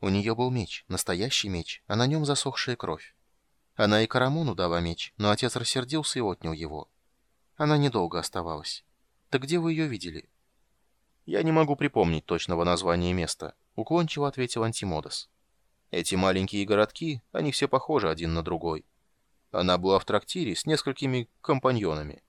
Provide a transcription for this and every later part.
У нее был меч, настоящий меч, а на нем засохшая кровь. Она и Карамону дала меч, но отец рассердился и отнял его. Она недолго оставалась. Так где вы ее видели?» «Я не могу припомнить точного названия места», — уклончиво ответил Антимодос. «Эти маленькие городки, они все похожи один на другой. Она была в трактире с несколькими компаньонами.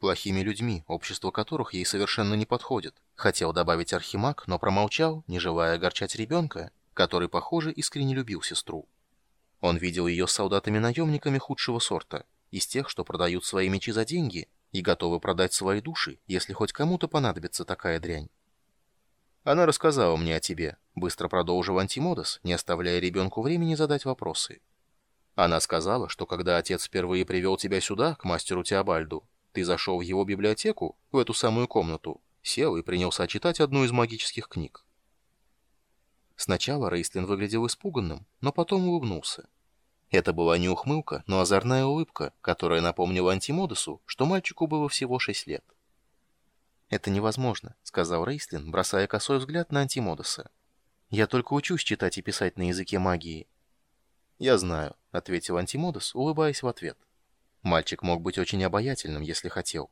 Плохими людьми, общество которых ей совершенно не подходит. Хотел добавить Архимаг, но промолчал, не желая огорчать ребенка, который, похоже, искренне любил сестру. Он видел ее с солдатами-наемниками худшего сорта, из тех, что продают свои мечи за деньги и готовы продать свои души, если хоть кому-то понадобится такая дрянь. Она рассказала мне о тебе, быстро продолжил Антимодос, не оставляя ребенку времени задать вопросы. Она сказала, что когда отец впервые привел тебя сюда, к мастеру Теобальду, ты зашел в его библиотеку, в эту самую комнату, сел и принялся читать одну из магических книг. Сначала Рейстлин выглядел испуганным, но потом улыбнулся. Это была не ухмылка, но озорная улыбка, которая напомнила Антимодусу, что мальчику было всего шесть лет. «Это невозможно», — сказал Рейслин, бросая косой взгляд на Антимодуса. «Я только учусь читать и писать на языке магии». «Я знаю», — ответил Антимодус, улыбаясь в ответ. Мальчик мог быть очень обаятельным, если хотел.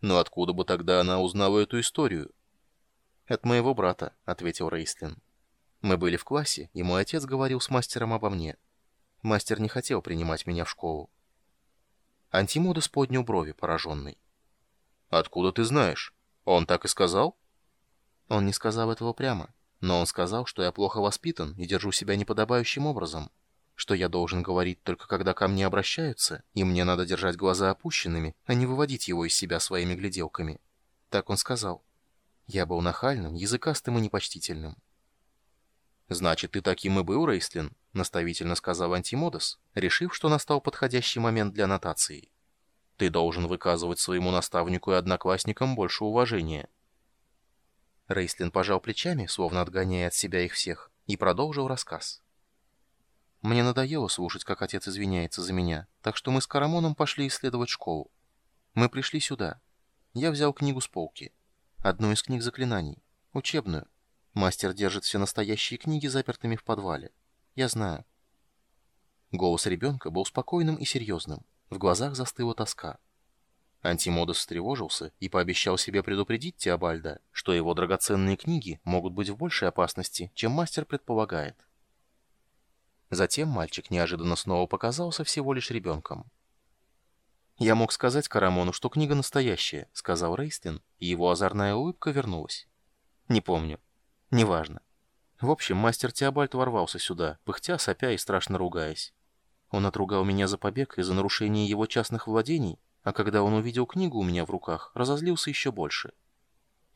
Но откуда бы тогда она узнала эту историю? «От моего брата», — ответил Рейстлин. «Мы были в классе, и мой отец говорил с мастером обо мне. Мастер не хотел принимать меня в школу». Антимодус поднял брови, пораженный. «Откуда ты знаешь? Он так и сказал?» Он не сказал этого прямо, но он сказал, что я плохо воспитан и держу себя неподобающим образом что я должен говорить только когда ко мне обращаются, и мне надо держать глаза опущенными, а не выводить его из себя своими гляделками. Так он сказал. Я был нахальным, языкастым и непочтительным. «Значит, ты таким и был, Рейслин?» — наставительно сказал Антимодос, решив, что настал подходящий момент для нотации. «Ты должен выказывать своему наставнику и одноклассникам больше уважения». Рейслин пожал плечами, словно отгоняя от себя их всех, и продолжил рассказ. Мне надоело слушать, как отец извиняется за меня, так что мы с Карамоном пошли исследовать школу. Мы пришли сюда. Я взял книгу с полки. Одну из книг заклинаний. Учебную. Мастер держит все настоящие книги запертыми в подвале. Я знаю. Голос ребенка был спокойным и серьезным. В глазах застыла тоска. Антимодус встревожился и пообещал себе предупредить Теобальда, что его драгоценные книги могут быть в большей опасности, чем мастер предполагает. Затем мальчик неожиданно снова показался всего лишь ребенком. «Я мог сказать Карамону, что книга настоящая», — сказал Рейстин, и его озорная улыбка вернулась. «Не помню. Неважно. В общем, мастер Теобальд ворвался сюда, пыхтя, сопя и страшно ругаясь. Он отругал меня за побег и за нарушение его частных владений, а когда он увидел книгу у меня в руках, разозлился еще больше.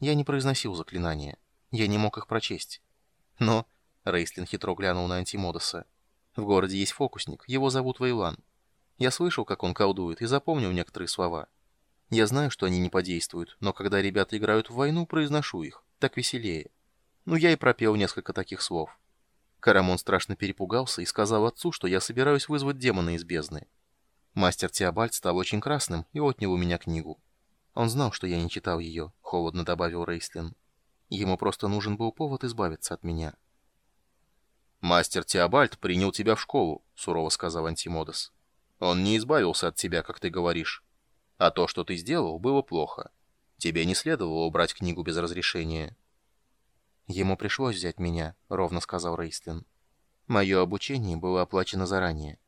Я не произносил заклинания. Я не мог их прочесть. Но...» — Рейстлин хитро глянул на Антимодоса. В городе есть фокусник, его зовут Вейлан. Я слышал, как он колдует, и запомнил некоторые слова. Я знаю, что они не подействуют, но когда ребята играют в войну, произношу их. Так веселее. Ну, я и пропел несколько таких слов. Карамон страшно перепугался и сказал отцу, что я собираюсь вызвать демона из бездны. Мастер Теобальд стал очень красным и отнял у меня книгу. Он знал, что я не читал ее, холодно добавил Рейслин. Ему просто нужен был повод избавиться от меня. «Мастер Теобальд принял тебя в школу», — сурово сказал Антимодос. «Он не избавился от тебя, как ты говоришь. А то, что ты сделал, было плохо. Тебе не следовало убрать книгу без разрешения». «Ему пришлось взять меня», — ровно сказал Рейстлин. «Мое обучение было оплачено заранее».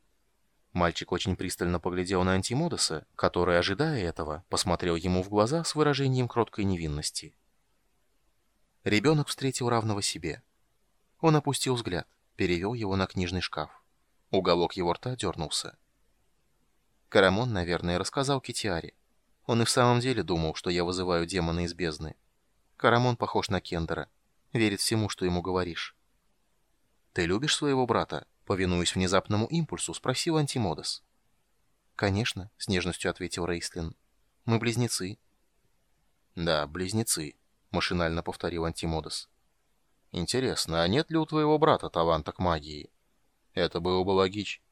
Мальчик очень пристально поглядел на Антимодоса, который, ожидая этого, посмотрел ему в глаза с выражением кроткой невинности. Ребенок встретил равного себе. Он опустил взгляд перевел его на книжный шкаф. Уголок его рта дернулся. Карамон, наверное, рассказал Китиаре. Он и в самом деле думал, что я вызываю демона из бездны. Карамон похож на Кендера. Верит всему, что ему говоришь. «Ты любишь своего брата?» Повинуясь внезапному импульсу, спросил Антимодос. «Конечно», — с нежностью ответил Рейслин. «Мы близнецы». «Да, близнецы», — машинально повторил Антимодос. Интересно, а нет ли у твоего брата таланта к магии? Это было бы логично.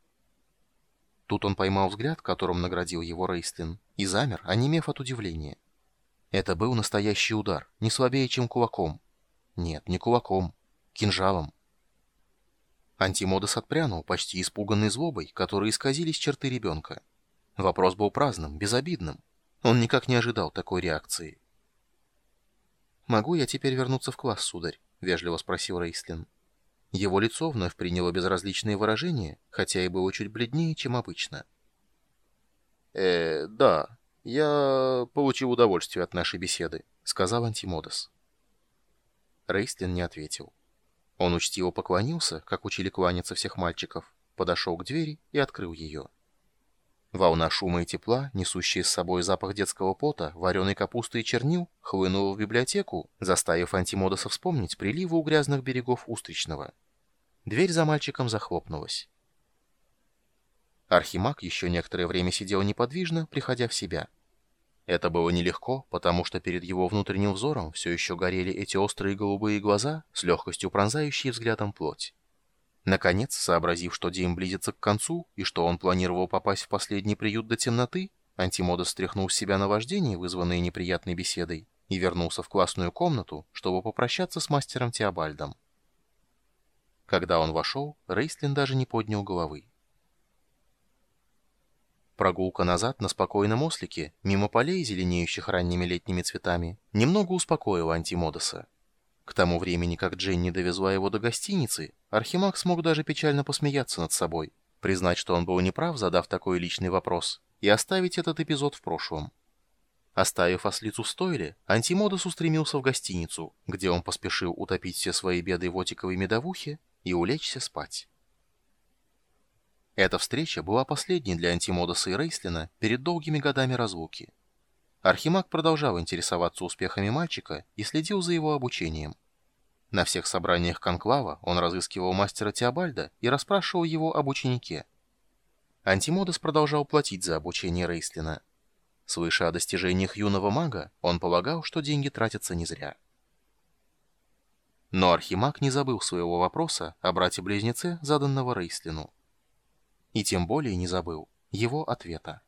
Тут он поймал взгляд, которым наградил его Рейстлин, и замер, онемев от удивления. Это был настоящий удар, не слабее, чем кулаком. Нет, не кулаком. Кинжалом. Антимодос отпрянул, почти испуганный злобой, которой исказились черты ребенка. Вопрос был праздным, безобидным. Он никак не ожидал такой реакции. «Могу я теперь вернуться в класс, сударь?» — вежливо спросил Рейслин. Его лицо вновь приняло безразличные выражения, хотя и было чуть бледнее, чем обычно. «Э, да, я получил удовольствие от нашей беседы», — сказал Антимодос. Рейслин не ответил. Он учтиво поклонился, как учили кланяться всех мальчиков, подошел к двери и открыл ее. Волна шума и тепла, несущая с собой запах детского пота, вареной капусты и чернил, хлынула в библиотеку, заставив Антимодоса вспомнить приливы у грязных берегов Устричного. Дверь за мальчиком захлопнулась. Архимаг еще некоторое время сидел неподвижно, приходя в себя. Это было нелегко, потому что перед его внутренним взором все еще горели эти острые голубые глаза, с легкостью пронзающие взглядом плоть. Наконец, сообразив, что день близится к концу и что он планировал попасть в последний приют до темноты, Антимодос стряхнул с себя наваждение, вызванное неприятной беседой, и вернулся в классную комнату, чтобы попрощаться с мастером Теобальдом. Когда он вошел, Рейслин даже не поднял головы. Прогулка назад на спокойном ослике, мимо полей, зеленеющих ранними летними цветами, немного успокоила Антимодоса. К тому времени, как Дженни довезла его до гостиницы, Архимаг смог даже печально посмеяться над собой, признать, что он был неправ, задав такой личный вопрос, и оставить этот эпизод в прошлом. Оставив ослицу в стойле, Антимодос устремился в гостиницу, где он поспешил утопить все свои беды в отиковой медовухе и улечься спать. Эта встреча была последней для Антимодоса и Рейслина перед долгими годами разлуки. Архимаг продолжал интересоваться успехами мальчика и следил за его обучением. На всех собраниях конклава он разыскивал мастера Теобальда и расспрашивал его об ученике. Антимодос продолжал платить за обучение Рейслина. Слыша о достижениях юного мага, он полагал, что деньги тратятся не зря. Но Архимаг не забыл своего вопроса о брате-близнеце, заданного Рейслину. И тем более не забыл его ответа.